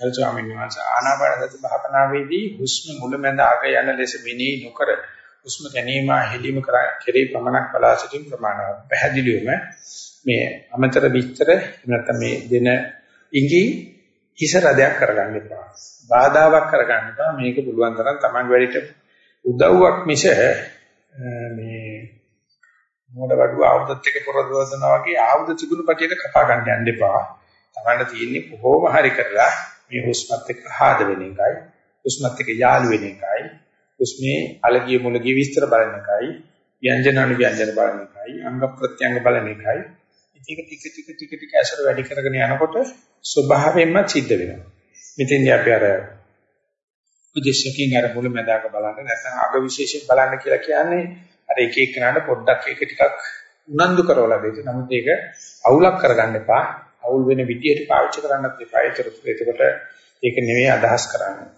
ගරු ස්වාමීන් වහන්සේ ආනාපාන සති භාවනාවේදී හුස්ම මුලමඳ අග යන ලෙස මෙනෙහි නොකර හුස්ම ගැනීම හෙලීම කෙරේ පමණක් බලා සිටින ප්‍රමාණවත් පැහැදිලිවම මේ අමතර විස්තර නැත්නම් මේ දෙන ඉඟි හිස රදයක් කරගන්න එපා. බාධාවක් කරගන්න එපා. මේක පුළුවන් තරම් Taman වැඩිට උදව්වක් මිස මේ මොඩ වඩුව ආයුධත් එක්ක පොරදවනවා වගේ ආයුධ තිබුණු පැටියට කපා ගන්න යන්න එපා. Tamanට තියෙන්නේ කොහොම හරි කරලා මේ හුස්මත් එක්ක ආද වෙන එකයි. හුස්මත් එක්ක යාළු වෙන එකයි. හුස්මේ අලගිය මුලගිය විස්තර බලන එකයි. ව්‍යංජන අනු ව්‍යංජන බලන එකයි. අංග ප්‍රත්‍යංග බලන එකයි. ටික ටික ටික ටික ටික ඇසර වැඩි කරගෙන යනකොට ස්වභාවයෙන්ම සිද්ධ වෙනවා. මෙතෙන්දී අපි අර උදේශකින් අර මුල මැදාක බලන්න නැත්නම් අග විශේෂයෙන් බලන්න කියලා කියන්නේ අර එක එක කනට පොඩ්ඩක් ඒක ටිකක් උනන්දු කරවලා දෙන්න. නමුත් ඒක අවුලක් කරගන්න එපා. අවුල් වෙන විදියට පාවිච්චි කරන්නත් එපා. ඒතර එතකොට ඒක නෙවෙයි අදහස් කරන්නේ.